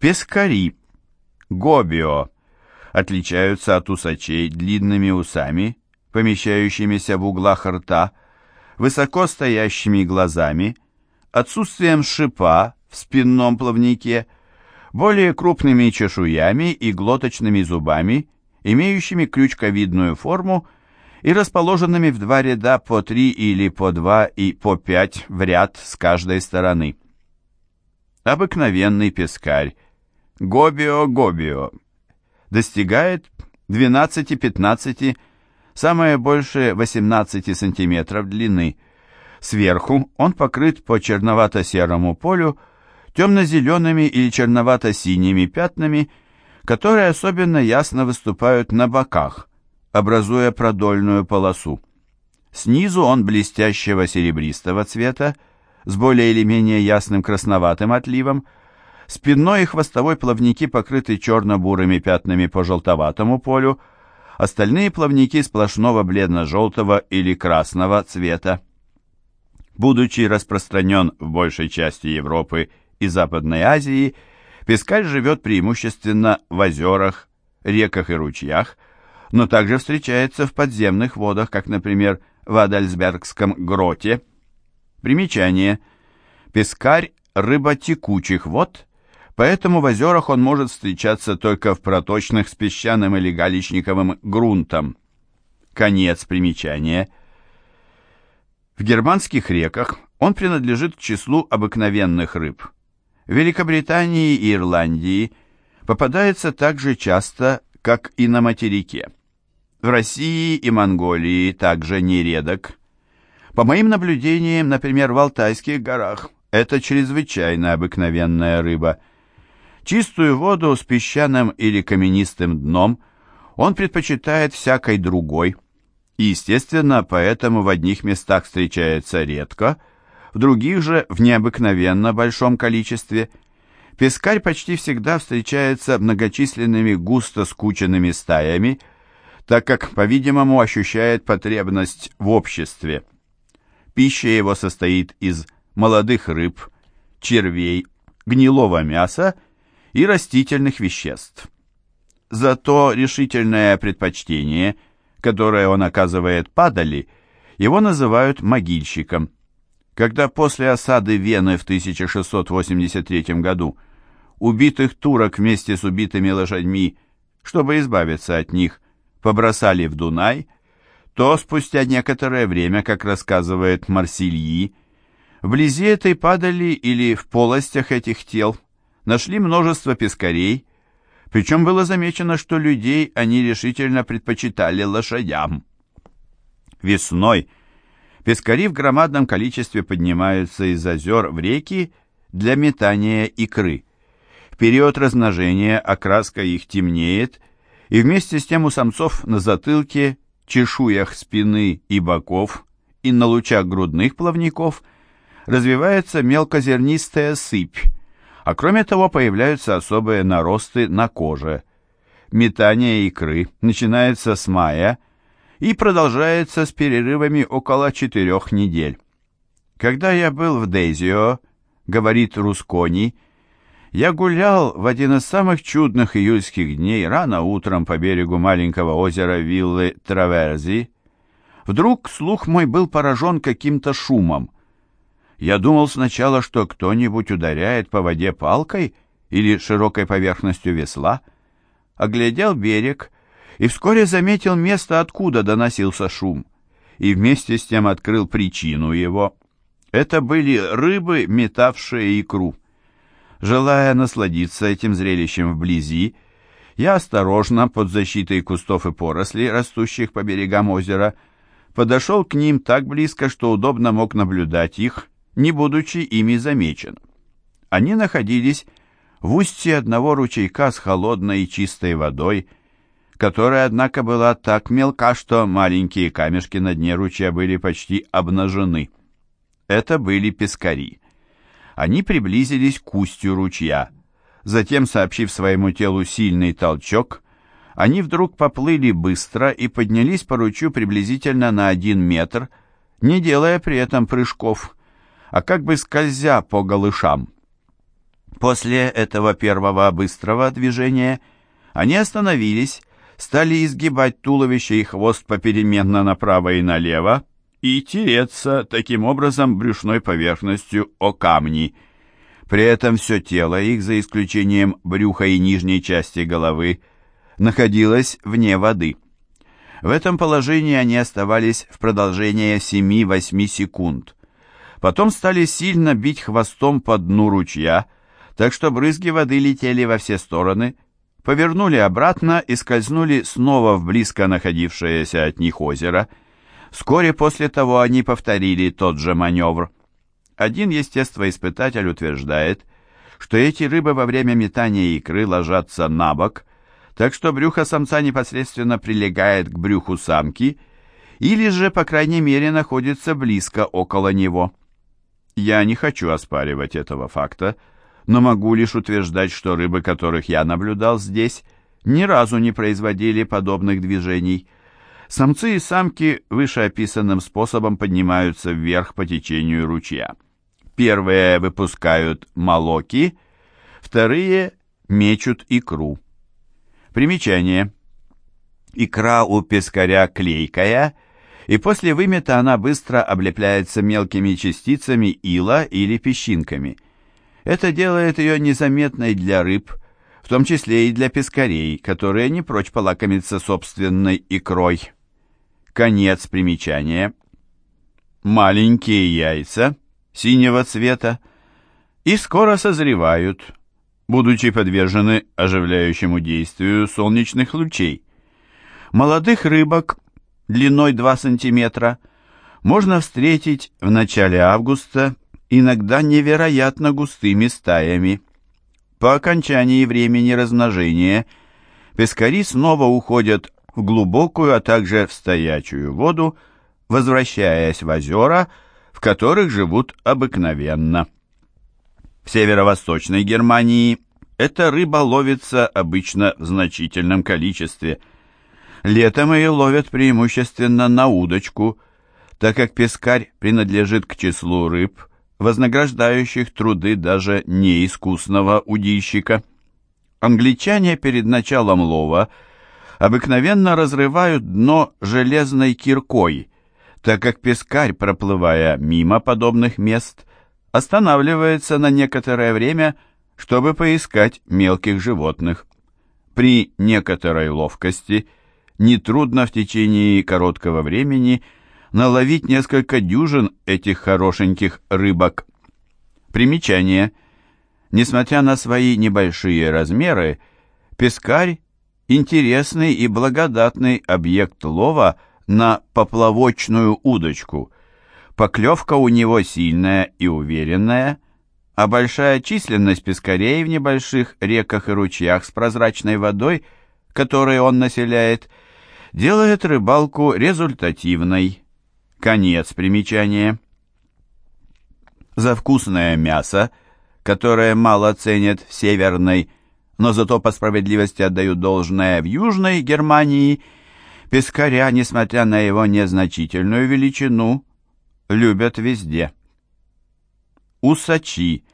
Пескари, гобио, отличаются от усачей длинными усами, помещающимися в углах рта, высоко стоящими глазами, отсутствием шипа в спинном плавнике, более крупными чешуями и глоточными зубами, имеющими крючковидную форму и расположенными в два ряда по три или по два и по пять в ряд с каждой стороны. Обыкновенный пескарь гобио-гобио достигает 12-15, самое большее 18 см длины. Сверху он покрыт по черновато-серому полю темно-зелеными или черновато-синими пятнами, которые особенно ясно выступают на боках, образуя продольную полосу. Снизу он блестящего серебристого цвета, с более или менее ясным красноватым отливом, спинной и хвостовой плавники покрыты черно-бурыми пятнами по желтоватому полю, остальные плавники сплошного бледно-желтого или красного цвета. Будучи распространен в большей части Европы и Западной Азии, пескарь живет преимущественно в озерах, реках и ручьях, но также встречается в подземных водах, как, например, в Адальсбергском гроте. Примечание. Пескарь – рыба текучих вод, поэтому в озерах он может встречаться только в проточных с песчаным или галечниковым грунтом. Конец примечания. В германских реках он принадлежит к числу обыкновенных рыб. В Великобритании и Ирландии попадается так же часто, как и на материке. В России и Монголии также нередок. По моим наблюдениям, например, в Алтайских горах, это чрезвычайно обыкновенная рыба. Чистую воду с песчаным или каменистым дном он предпочитает всякой другой. И, естественно, поэтому в одних местах встречается редко, в других же в необыкновенно большом количестве. Пескарь почти всегда встречается многочисленными густо скученными стаями – так как, по-видимому, ощущает потребность в обществе. Пища его состоит из молодых рыб, червей, гнилого мяса и растительных веществ. Зато решительное предпочтение, которое он оказывает падали, его называют могильщиком. Когда после осады Вены в 1683 году убитых турок вместе с убитыми лошадьми, чтобы избавиться от них, побросали в Дунай, то спустя некоторое время, как рассказывает Марсильи, вблизи этой падали или в полостях этих тел нашли множество пескарей, причем было замечено, что людей они решительно предпочитали лошадям. Весной пескари в громадном количестве поднимаются из озер в реки для метания икры. В период размножения окраска их темнеет и вместе с тем у самцов на затылке, чешуях спины и боков и на лучах грудных плавников развивается мелкозернистая сыпь, а кроме того появляются особые наросты на коже. Метание икры начинается с мая и продолжается с перерывами около четырех недель. Когда я был в Дезио, говорит Рускони, я гулял в один из самых чудных июльских дней рано утром по берегу маленького озера виллы Траверзи. Вдруг слух мой был поражен каким-то шумом. Я думал сначала, что кто-нибудь ударяет по воде палкой или широкой поверхностью весла. Оглядел берег и вскоре заметил место, откуда доносился шум, и вместе с тем открыл причину его. Это были рыбы, метавшие икру. Желая насладиться этим зрелищем вблизи, я осторожно, под защитой кустов и порослей, растущих по берегам озера, подошел к ним так близко, что удобно мог наблюдать их, не будучи ими замечен. Они находились в устье одного ручейка с холодной и чистой водой, которая, однако, была так мелка, что маленькие камешки на дне ручья были почти обнажены. Это были пескари. Они приблизились к устью ручья. Затем, сообщив своему телу сильный толчок, они вдруг поплыли быстро и поднялись по ручью приблизительно на один метр, не делая при этом прыжков, а как бы скользя по голышам. После этого первого быстрого движения они остановились, стали изгибать туловище и хвост попеременно направо и налево и тереться таким образом брюшной поверхностью о камни. При этом все тело их, за исключением брюха и нижней части головы, находилось вне воды. В этом положении они оставались в продолжение 7-8 секунд. Потом стали сильно бить хвостом по дну ручья, так что брызги воды летели во все стороны, повернули обратно и скользнули снова в близко находившееся от них озеро. Вскоре после того они повторили тот же маневр. Один естествоиспытатель утверждает, что эти рыбы во время метания икры ложатся на бок, так что брюхо самца непосредственно прилегает к брюху самки или же, по крайней мере, находится близко около него. Я не хочу оспаривать этого факта, но могу лишь утверждать, что рыбы, которых я наблюдал здесь, ни разу не производили подобных движений. Самцы и самки вышеописанным способом поднимаются вверх по течению ручья. Первые выпускают молоки, вторые мечут икру. Примечание. Икра у пескаря клейкая, и после вымета она быстро облепляется мелкими частицами ила или песчинками. Это делает ее незаметной для рыб, в том числе и для пескарей, которые не прочь полакомиться собственной икрой. Конец примечания. Маленькие яйца синего цвета и скоро созревают, будучи подвержены оживляющему действию солнечных лучей. Молодых рыбок длиной 2 см можно встретить в начале августа, иногда невероятно густыми стаями. По окончании времени размножения пескари снова уходят в глубокую, а также в стоячую воду, возвращаясь в озера, в которых живут обыкновенно. В северо-восточной Германии эта рыба ловится обычно в значительном количестве. Летом ее ловят преимущественно на удочку, так как пескарь принадлежит к числу рыб, вознаграждающих труды даже неискусного удильщика. Англичане перед началом лова обыкновенно разрывают дно железной киркой, так как пескарь, проплывая мимо подобных мест, останавливается на некоторое время, чтобы поискать мелких животных. При некоторой ловкости нетрудно в течение короткого времени наловить несколько дюжин этих хорошеньких рыбок. Примечание. Несмотря на свои небольшие размеры, пескарь – интересный и благодатный объект лова на поплавочную удочку – Поклевка у него сильная и уверенная, а большая численность пескарей в небольших реках и ручьях с прозрачной водой, которые он населяет, делает рыбалку результативной. Конец примечания. За вкусное мясо, которое мало ценят в северной, но зато по справедливости отдают должное в южной Германии, пескаря, несмотря на его незначительную величину, любят везде. Усачи,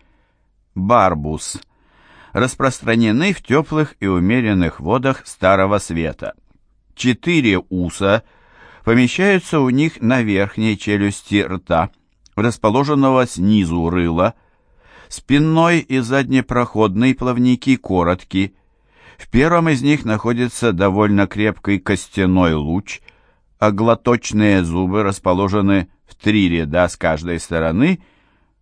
барбус, распространены в теплых и умеренных водах Старого Света. Четыре уса помещаются у них на верхней челюсти рта, расположенного снизу рыла. Спинной и заднепроходный плавники коротки. В первом из них находится довольно крепкий костяной луч, а глоточные зубы расположены в три ряда с каждой стороны,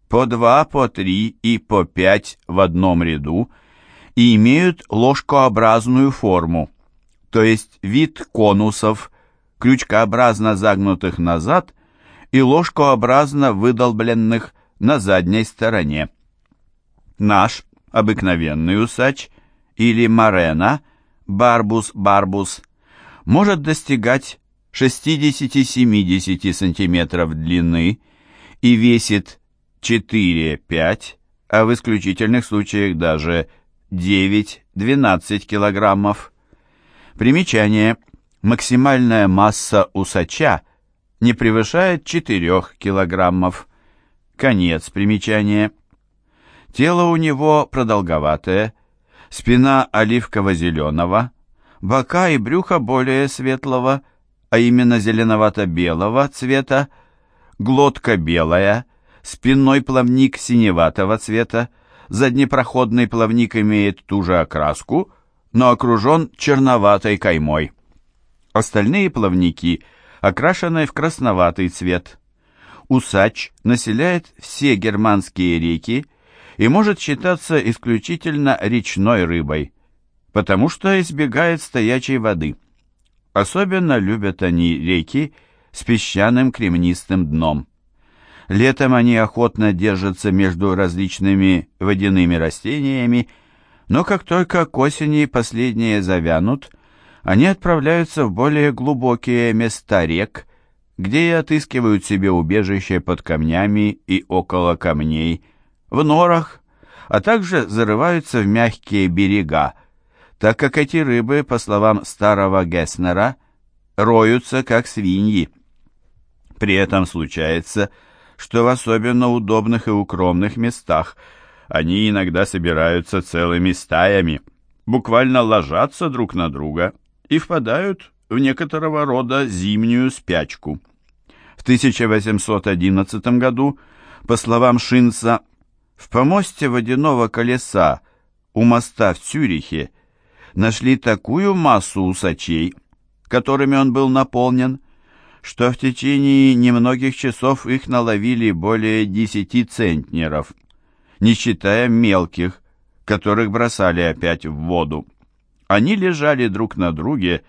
по два, по три и по пять в одном ряду, и имеют ложкообразную форму, то есть вид конусов, крючкообразно загнутых назад и ложкообразно выдолбленных на задней стороне. Наш обыкновенный усач или марена, барбус-барбус, может достигать 60-70 см длины и весит 4-5, а в исключительных случаях даже 9-12 килограммов. Примечание. Максимальная масса усача не превышает 4 килограммов. Конец примечания. Тело у него продолговатое, спина оливково-зеленого, бока и брюхо более светлого, а именно зеленовато-белого цвета, глотка белая, спинной плавник синеватого цвета, заднепроходный плавник имеет ту же окраску, но окружен черноватой каймой. Остальные плавники окрашены в красноватый цвет. Усач населяет все германские реки и может считаться исключительно речной рыбой, потому что избегает стоячей воды. Особенно любят они реки с песчаным кремнистым дном. Летом они охотно держатся между различными водяными растениями, но как только к осени последние завянут, они отправляются в более глубокие места рек, где и отыскивают себе убежище под камнями и около камней, в норах, а также зарываются в мягкие берега, так как эти рыбы, по словам старого Гесснера, роются как свиньи. При этом случается, что в особенно удобных и укромных местах они иногда собираются целыми стаями, буквально ложатся друг на друга и впадают в некоторого рода зимнюю спячку. В 1811 году, по словам Шинца, в помосте водяного колеса у моста в Цюрихе нашли такую массу усачей, которыми он был наполнен, что в течение немногих часов их наловили более десяти центнеров, не считая мелких, которых бросали опять в воду. Они лежали друг на друге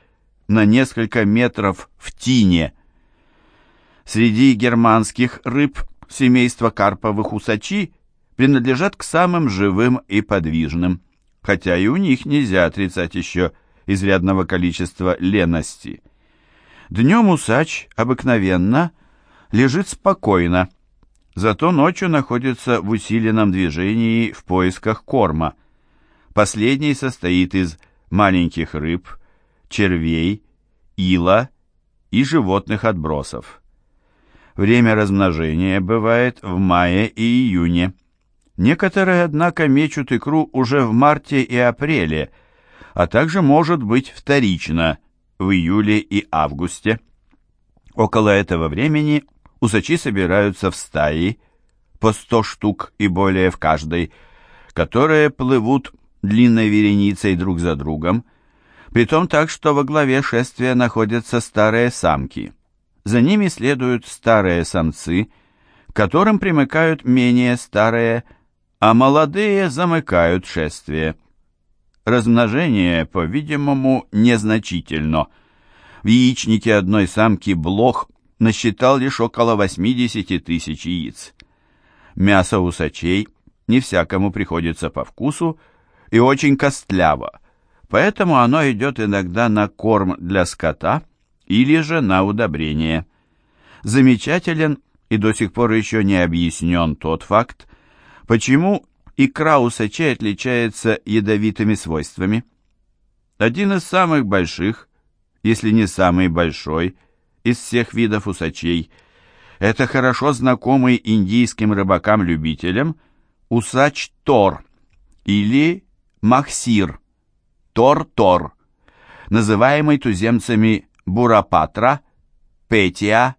на несколько метров в тине. Среди германских рыб семейства карповых усачи принадлежат к самым живым и подвижным, хотя и у них нельзя отрицать еще изрядного количества лености – Днем усач обыкновенно лежит спокойно, зато ночью находится в усиленном движении в поисках корма. Последний состоит из маленьких рыб, червей, ила и животных отбросов. Время размножения бывает в мае и июне. Некоторые, однако, мечут икру уже в марте и апреле, а также может быть вторично – в июле и августе. Около этого времени усачи собираются в стаи, по сто штук и более в каждой, которые плывут длинной вереницей друг за другом, притом так, что во главе шествия находятся старые самки. За ними следуют старые самцы, к которым примыкают менее старые, а молодые замыкают шествие. Размножение, по-видимому, незначительно. В яичнике одной самки блох насчитал лишь около 80 тысяч яиц. Мясо усачей не всякому приходится по вкусу и очень костляво, поэтому оно идет иногда на корм для скота или же на удобрение. Замечателен и до сих пор еще не объяснен тот факт, почему икра усачей отличается ядовитыми свойствами. Один из самых больших, если не самый большой, из всех видов усачей – это хорошо знакомый индийским рыбакам-любителям усач Тор или Махсир, Тор-Тор, называемый туземцами Бурапатра, Петия,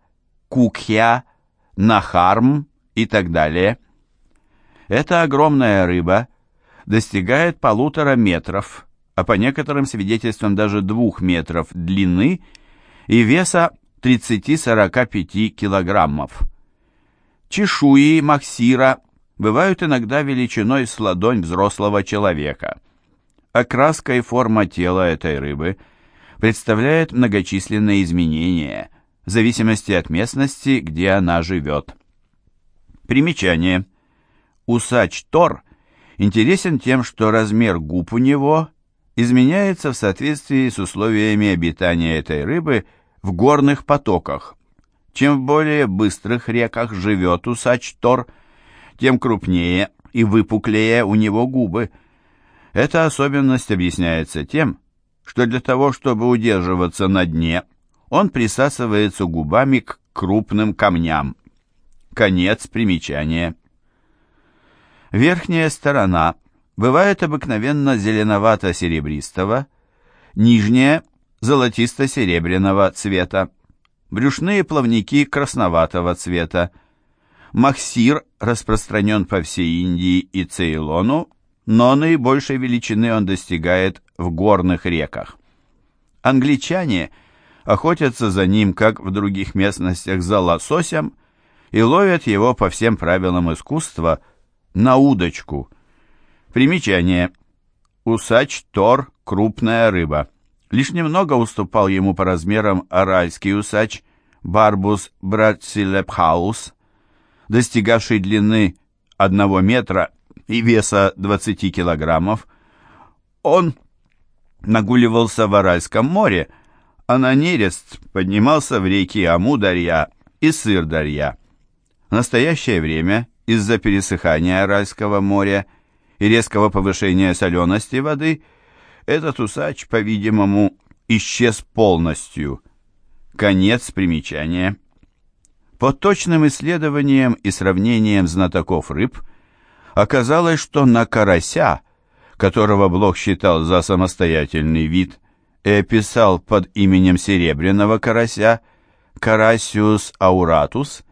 Кукхя, Нахарм и так далее – эта огромная рыба достигает полутора метров, а по некоторым свидетельствам даже двух метров длины и веса 30-45 килограммов. Чешуи максира бывают иногда величиной с ладонь взрослого человека. Окраска и форма тела этой рыбы представляет многочисленные изменения в зависимости от местности, где она живет. Примечание – Усач Тор интересен тем, что размер губ у него изменяется в соответствии с условиями обитания этой рыбы в горных потоках. Чем в более быстрых реках живет усач Тор, тем крупнее и выпуклее у него губы. Эта особенность объясняется тем, что для того, чтобы удерживаться на дне, он присасывается губами к крупным камням. Конец примечания. Верхняя сторона бывает обыкновенно зеленовато-серебристого, нижняя – золотисто-серебряного цвета, брюшные плавники красноватого цвета. Махсир распространен по всей Индии и Цейлону, но наибольшей величины он достигает в горных реках. Англичане охотятся за ним, как в других местностях, за лососем, и ловят его по всем правилам искусства на удочку. Примечание. Усач Тор – крупная рыба. Лишь немного уступал ему по размерам аральский усач Барбус брацилепхаус, достигавший длины 1 метра и веса 20 килограммов. Он нагуливался в Аральском море, а на нерест поднимался в реки Амударья и Сырдарья. В настоящее время из-за пересыхания Аральского моря и резкого повышения солености воды этот усач, по-видимому, исчез полностью. Конец примечания. По точным исследованиям и сравнениям знатоков рыб, оказалось, что на карася, которого Блох считал за самостоятельный вид и описал под именем серебряного карася, Карасиус ауратус,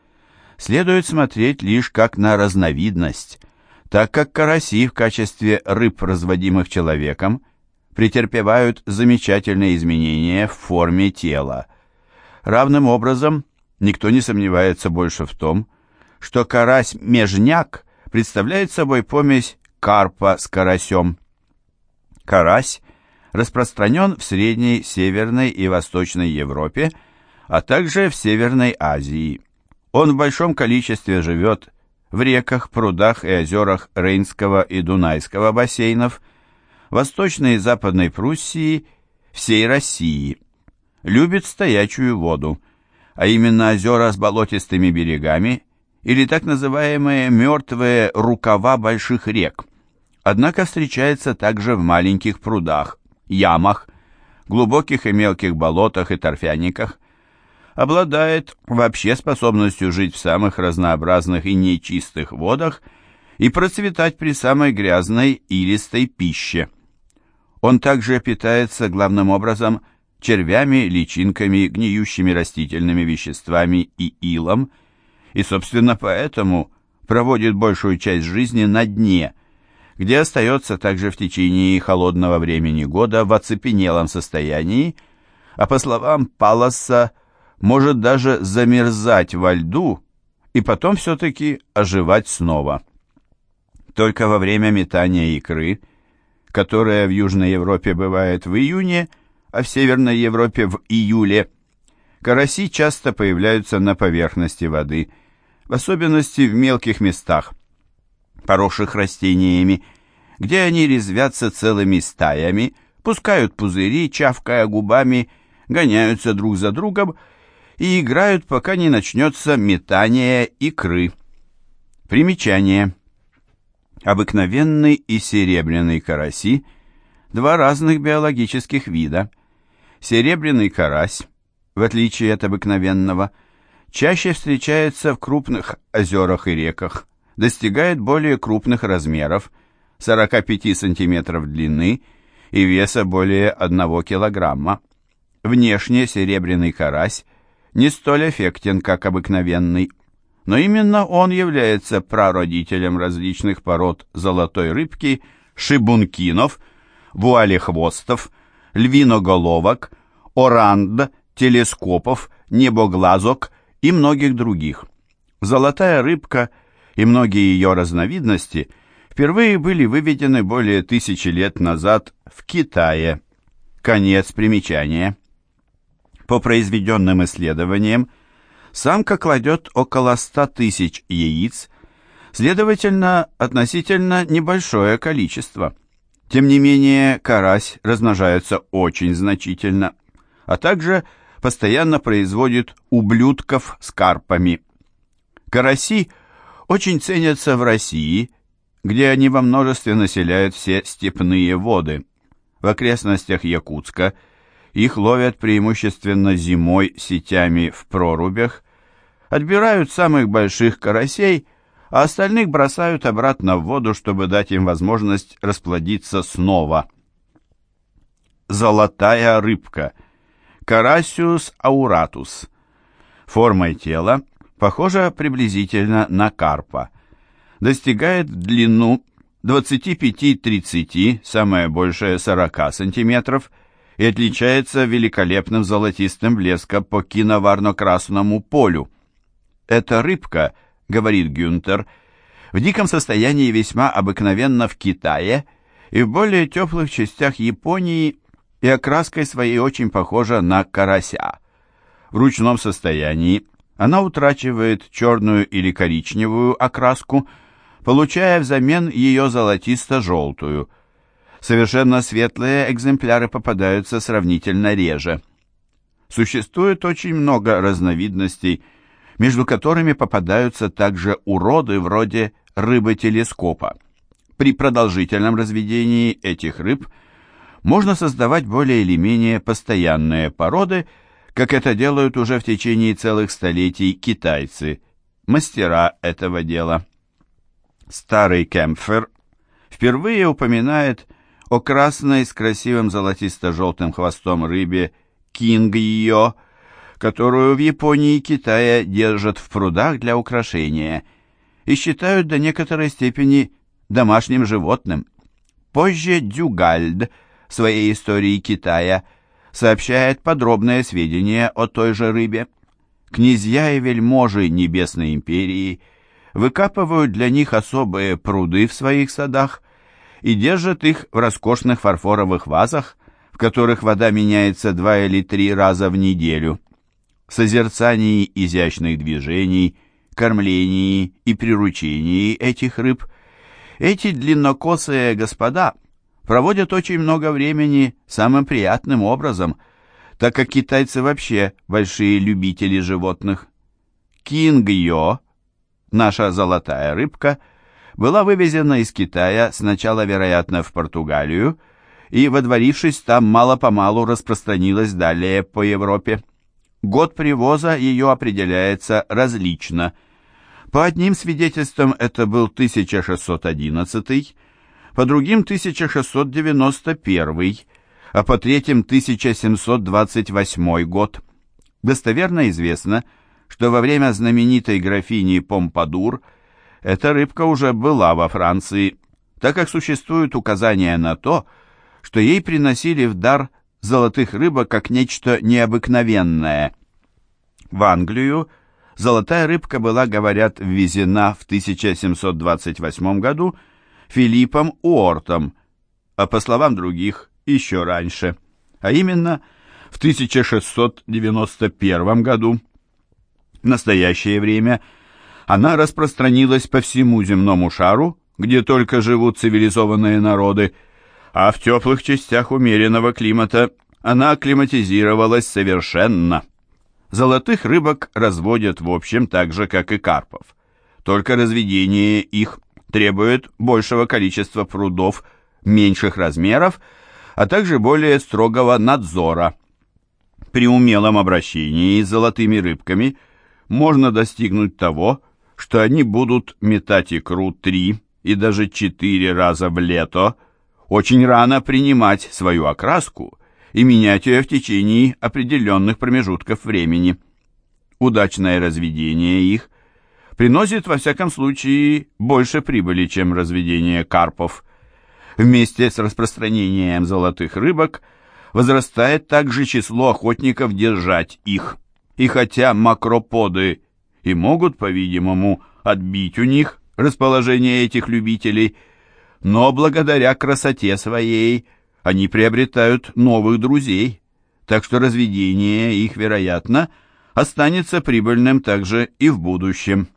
следует смотреть лишь как на разновидность, так как караси в качестве рыб, разводимых человеком, претерпевают замечательные изменения в форме тела. Равным образом, никто не сомневается больше в том, что карась-межняк представляет собой помесь карпа с карасем. Карась распространен в Средней, Северной и Восточной Европе, а также в Северной Азии. Он в большом количестве живет в реках, прудах и озерах Рейнского и Дунайского бассейнов, Восточной и Западной Пруссии, всей России. Любит стоячую воду, а именно озера с болотистыми берегами или так называемые мертвые рукава больших рек. Однако встречается также в маленьких прудах, ямах, глубоких и мелких болотах и торфяниках, обладает вообще способностью жить в самых разнообразных и нечистых водах и процветать при самой грязной и листой пище. Он также питается главным образом червями, личинками, гниющими растительными веществами и илом, и, собственно, поэтому проводит большую часть жизни на дне, где остается также в течение холодного времени года в оцепенелом состоянии, а по словам Паласа, может даже замерзать во льду и потом все-таки оживать снова. Только во время метания икры, которая в Южной Европе бывает в июне, а в Северной Европе в июле, караси часто появляются на поверхности воды, в особенности в мелких местах, поросших растениями, где они резвятся целыми стаями, пускают пузыри, чавкая губами, гоняются друг за другом и играют, пока не начнется метание икры. Примечание. Обыкновенный и серебряный караси – два разных биологических вида. Серебряный карась, в отличие от обыкновенного, чаще встречается в крупных озерах и реках, достигает более крупных размеров – 45 см длины и веса более 1 кг. Внешне серебряный карась не столь эффектен, как обыкновенный, но именно он является прародителем различных пород золотой рыбки, шибункинов, вуалехвостов, львиноголовок, оранд, телескопов, небоглазок и многих других. Золотая рыбка и многие ее разновидности впервые были выведены более тысячи лет назад в Китае. Конец примечания. По произведенным исследованиям, самка кладет около 100 тысяч яиц, следовательно, относительно небольшое количество. Тем не менее, карась размножается очень значительно, а также постоянно производит ублюдков с карпами. Караси очень ценятся в России, где они во множестве населяют все степные воды. В окрестностях Якутска – их ловят преимущественно зимой сетями в прорубях, отбирают самых больших карасей, а остальных бросают обратно в воду, чтобы дать им возможность расплодиться снова. Золотая рыбка. Карасиус ауратус. Формой тела похожа приблизительно на карпа. Достигает в длину 25-30, самое большее 40 сантиметров, и отличается великолепным золотистым блеском по киноварно-красному полю. Эта рыбка – говорит Гюнтер, в диком состоянии весьма обыкновенно в Китае и в более теплых частях Японии и окраской своей очень похожа на карася. В ручном состоянии она утрачивает черную или коричневую окраску, получая взамен ее золотисто-желтую. Совершенно светлые экземпляры попадаются сравнительно реже. Существует очень много разновидностей между которыми попадаются также уроды вроде рыбы-телескопа. При продолжительном разведении этих рыб можно создавать более или менее постоянные породы, как это делают уже в течение целых столетий китайцы, мастера этого дела. Старый Кемпфер впервые упоминает о красной с красивым золотисто-желтым хвостом рыбе кинг-йо, которую в Японии и Китае держат в прудах для украшения и считают до некоторой степени домашним животным. Позже Дюгальд в своей истории Китая сообщает подробные сведения о той же рыбе. Князья и вельможи Небесной империи выкапывают для них особые пруды в своих садах и держат их в роскошных фарфоровых вазах, в которых вода меняется два или три раза в неделю созерцании изящных движений, кормлении и приручении этих рыб, эти длиннокосые господа проводят очень много времени самым приятным образом, так как китайцы вообще большие любители животных. Кинг-йо, наша золотая рыбка, была вывезена из Китая сначала, вероятно, в Португалию, и, водворившись там, мало-помалу распространилась далее по Европе. Год привоза ее определяется различно. По одним свидетельствам это был 1611, по другим 1691, а по третьим 1728 год. Достоверно известно, что во время знаменитой графини Помпадур эта рыбка уже была во Франции, так как существуют указания на то, что ей приносили в дар золотых рыбок как нечто необыкновенное. В Англию золотая рыбка была, говорят, ввезена в 1728 году Филиппом Уортом, а по словам других, еще раньше, а именно в 1691 году. В настоящее время она распространилась по всему земному шару, где только живут цивилизованные народы, а в теплых частях умеренного климата она акклиматизировалась совершенно. Золотых рыбок разводят в общем так же, как и карпов. Только разведение их требует большего количества прудов меньших размеров, а также более строгого надзора. При умелом обращении с золотыми рыбками можно достигнуть того, что они будут метать икру три и даже четыре раза в лето, очень рано принимать свою окраску и менять ее в течение определенных промежутков времени. Удачное разведение их приносит, во всяком случае, больше прибыли, чем разведение карпов. Вместе с распространением золотых рыбок возрастает также число охотников держать их. И хотя макроподы и могут, по-видимому, отбить у них расположение этих любителей – но благодаря красоте своей они приобретают новых друзей, так что разведение их, вероятно, останется прибыльным также и в будущем.